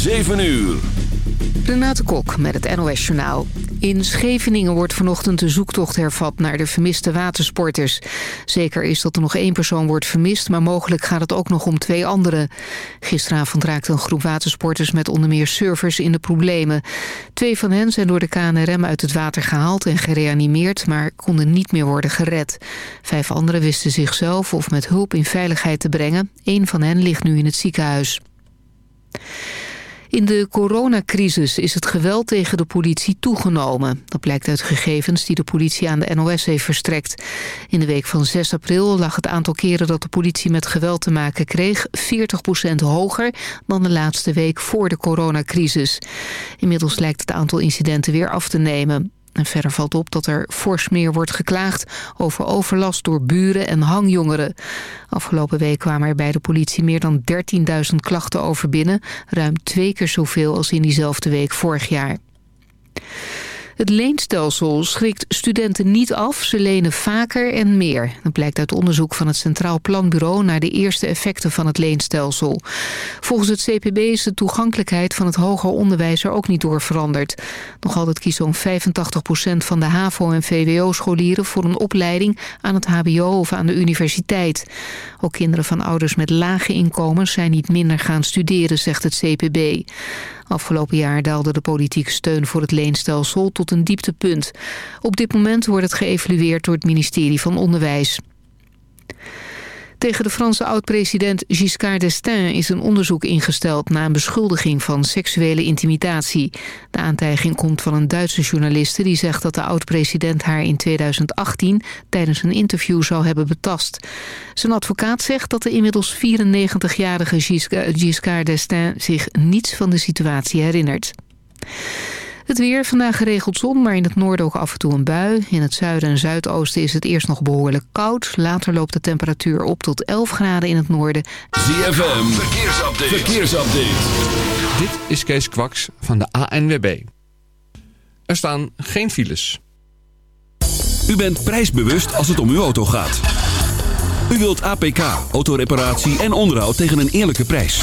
7 uur. Renate Kok met het NOS Journaal. In Scheveningen wordt vanochtend de zoektocht hervat naar de vermiste watersporters. Zeker is dat er nog één persoon wordt vermist, maar mogelijk gaat het ook nog om twee anderen. Gisteravond raakte een groep watersporters met onder meer surfers in de problemen. Twee van hen zijn door de KNRM uit het water gehaald en gereanimeerd, maar konden niet meer worden gered. Vijf anderen wisten zichzelf of met hulp in veiligheid te brengen. Eén van hen ligt nu in het ziekenhuis. In de coronacrisis is het geweld tegen de politie toegenomen. Dat blijkt uit gegevens die de politie aan de NOS heeft verstrekt. In de week van 6 april lag het aantal keren dat de politie met geweld te maken kreeg... 40% hoger dan de laatste week voor de coronacrisis. Inmiddels lijkt het aantal incidenten weer af te nemen. Verder valt op dat er fors meer wordt geklaagd over overlast door buren en hangjongeren. Afgelopen week kwamen er bij de politie meer dan 13.000 klachten over binnen. Ruim twee keer zoveel als in diezelfde week vorig jaar. Het leenstelsel schrikt studenten niet af, ze lenen vaker en meer. Dat blijkt uit onderzoek van het Centraal Planbureau... naar de eerste effecten van het leenstelsel. Volgens het CPB is de toegankelijkheid van het hoger onderwijs er ook niet door veranderd. Nog altijd kiest zo'n 85% van de HAVO- en VWO-scholieren... voor een opleiding aan het hbo of aan de universiteit. Ook kinderen van ouders met lage inkomens zijn niet minder gaan studeren, zegt het CPB. Afgelopen jaar daalde de politieke steun voor het leenstelsel tot een dieptepunt. Op dit moment wordt het geëvalueerd door het ministerie van Onderwijs. Tegen de Franse oud-president Giscard d'Estaing is een onderzoek ingesteld... na een beschuldiging van seksuele intimidatie. De aantijging komt van een Duitse journaliste... die zegt dat de oud-president haar in 2018 tijdens een interview zou hebben betast. Zijn advocaat zegt dat de inmiddels 94-jarige Giscard d'Estaing... zich niets van de situatie herinnert. Het weer, vandaag geregeld zon, maar in het noorden ook af en toe een bui. In het zuiden en zuidoosten is het eerst nog behoorlijk koud. Later loopt de temperatuur op tot 11 graden in het noorden. ZFM, verkeersupdate. verkeersupdate. Dit is Kees Kwaks van de ANWB. Er staan geen files. U bent prijsbewust als het om uw auto gaat. U wilt APK, autoreparatie en onderhoud tegen een eerlijke prijs.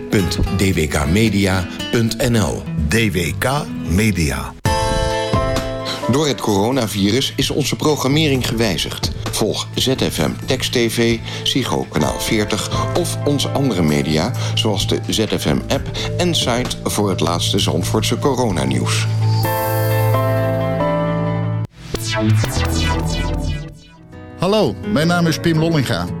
www.dwkmedia.nl DWK Media. Door het coronavirus is onze programmering gewijzigd. Volg ZFM Text TV, Psycho Kanaal 40 of onze andere media... zoals de ZFM-app en site voor het laatste Zandvoortse coronanieuws. Hallo, mijn naam is Pim Lollinga.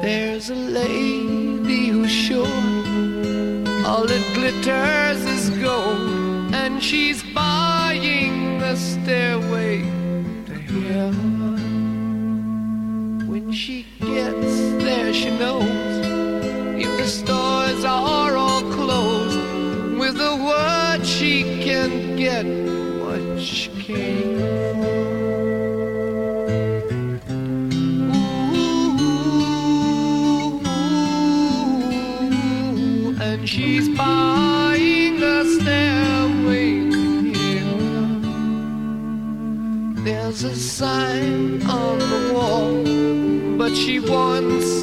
There's a lady who's sure all that glitters is gold, and she's buying the stairway to heaven. When she gets there, she knows if the stores are all closed, with a word she can get what she can. sign on the wall, but she wants.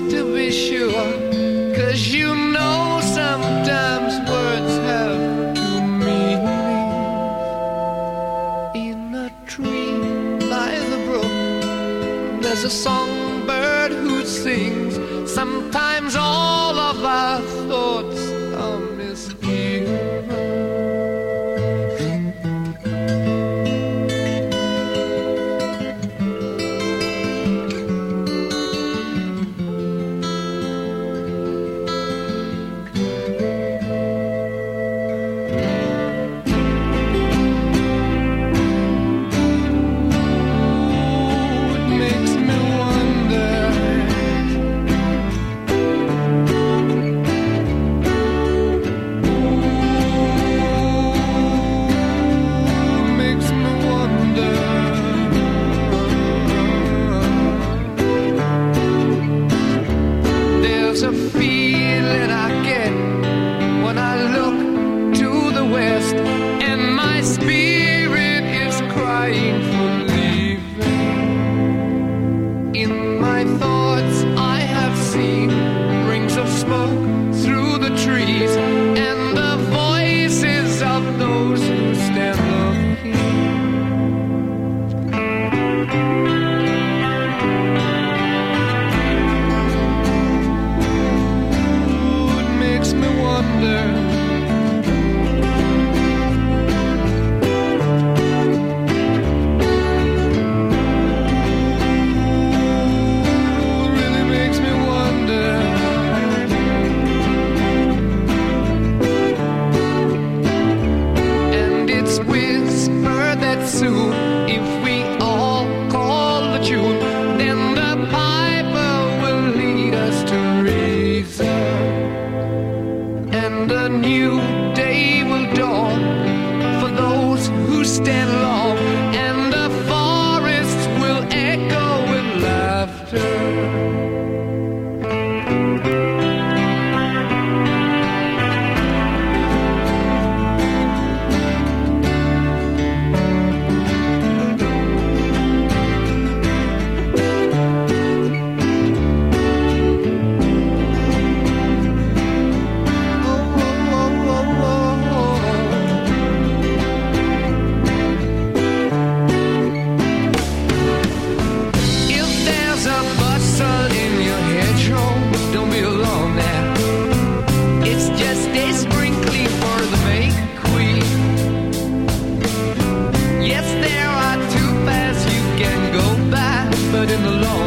in the law.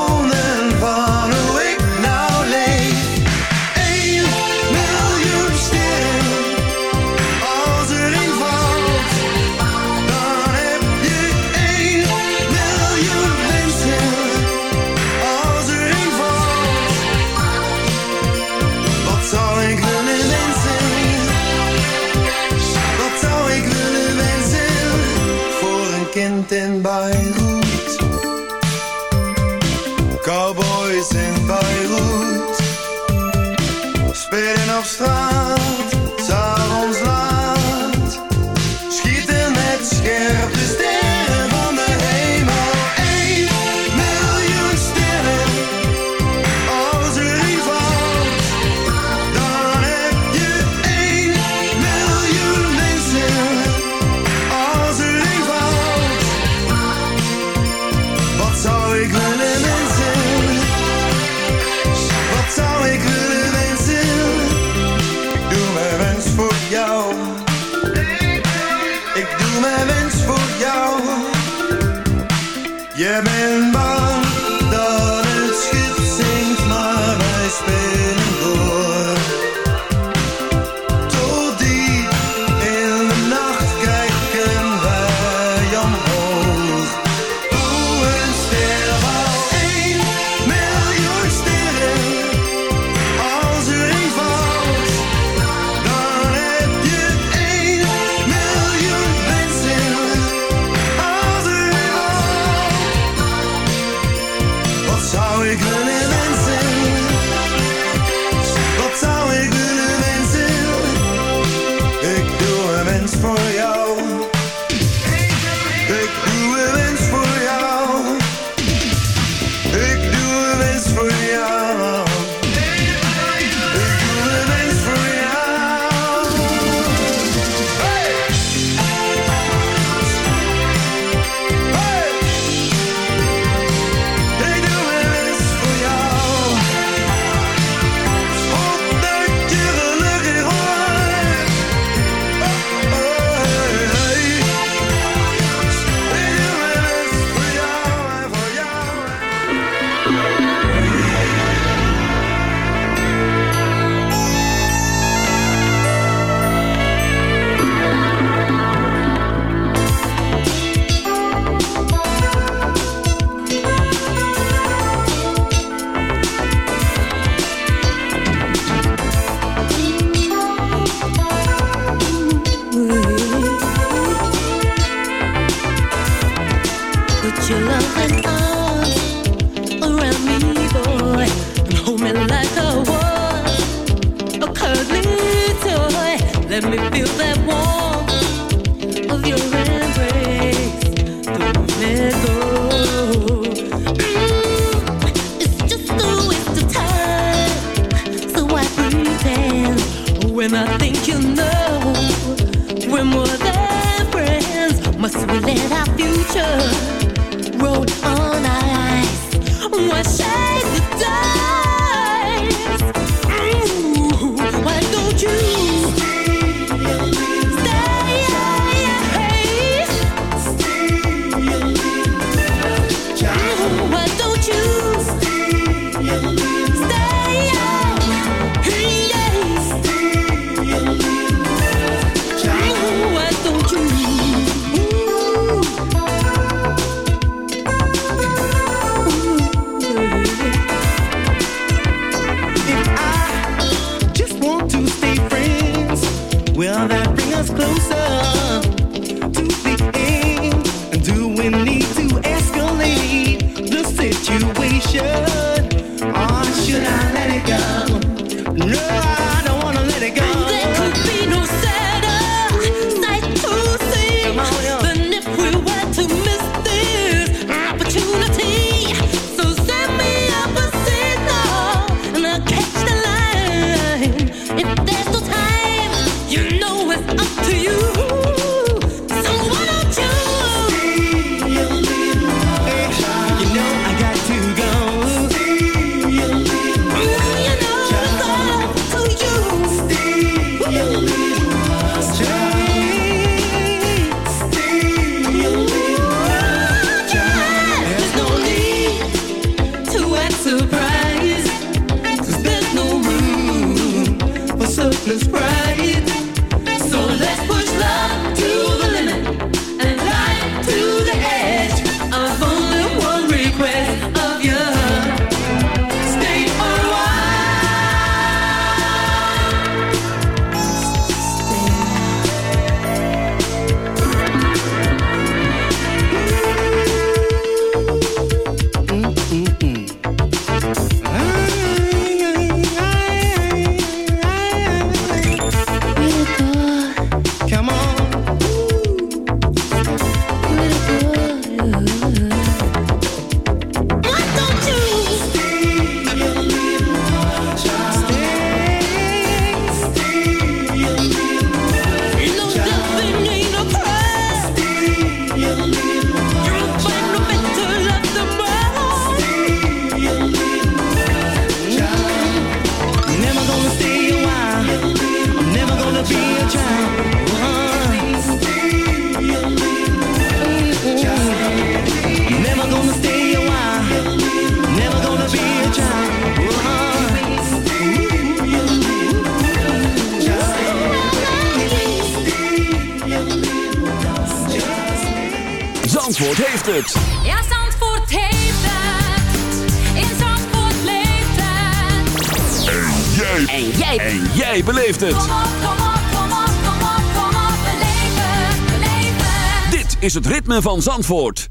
is in Beirut. Spelen op straat. gonna van Zandvoort.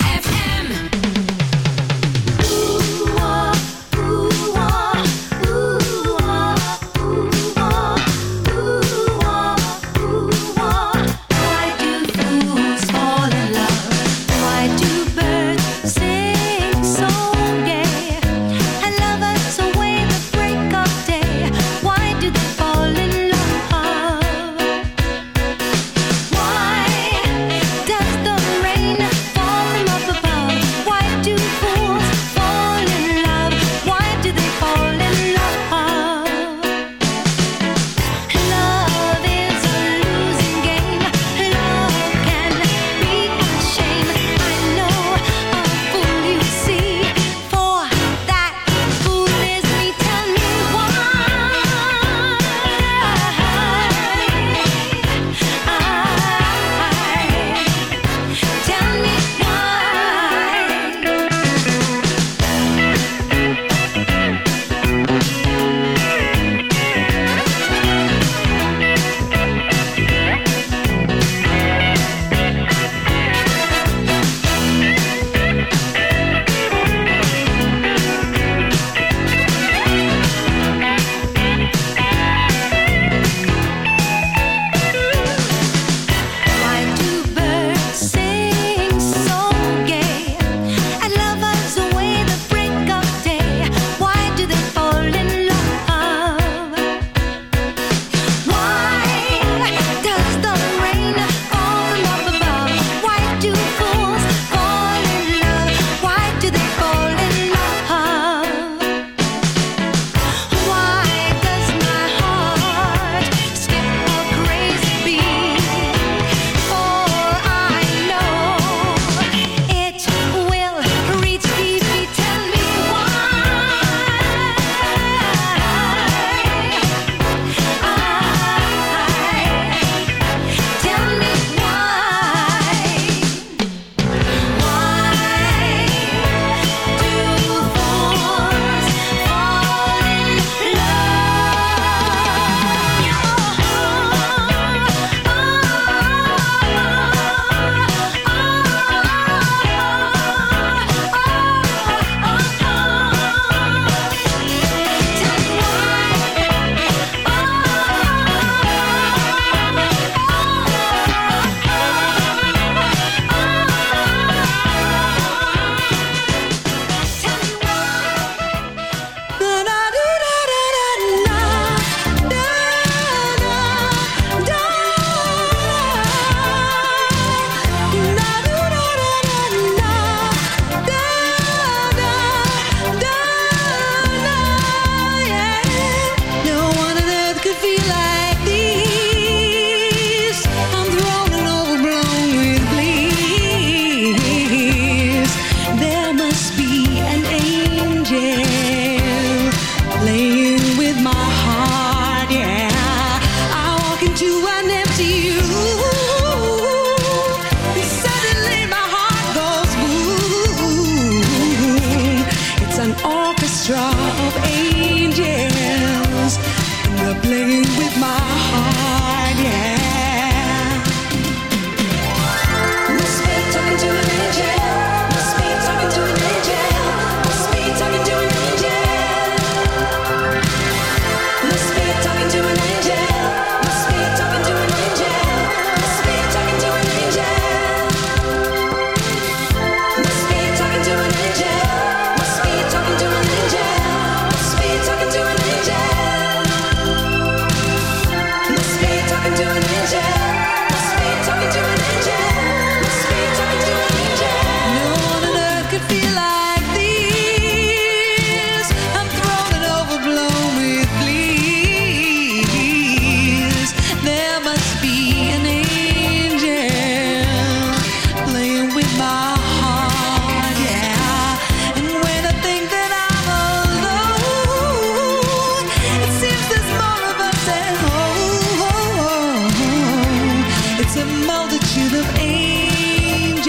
the multitude of angels,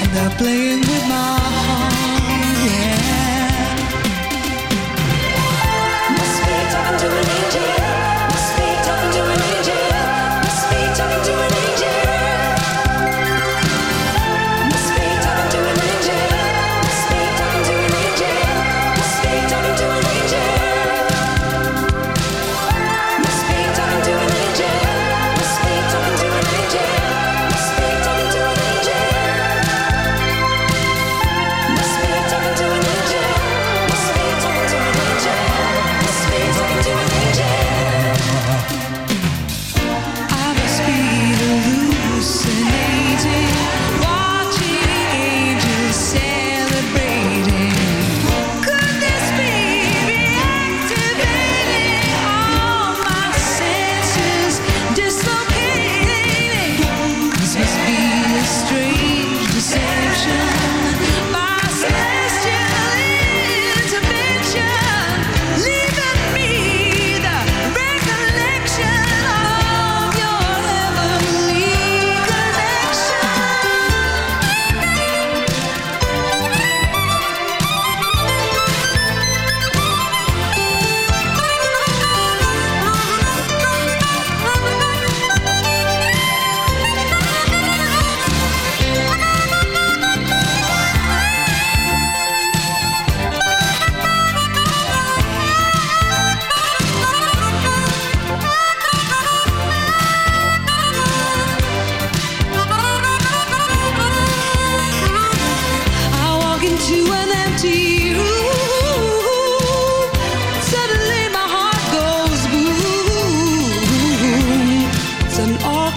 and they're playing with my heart.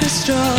strong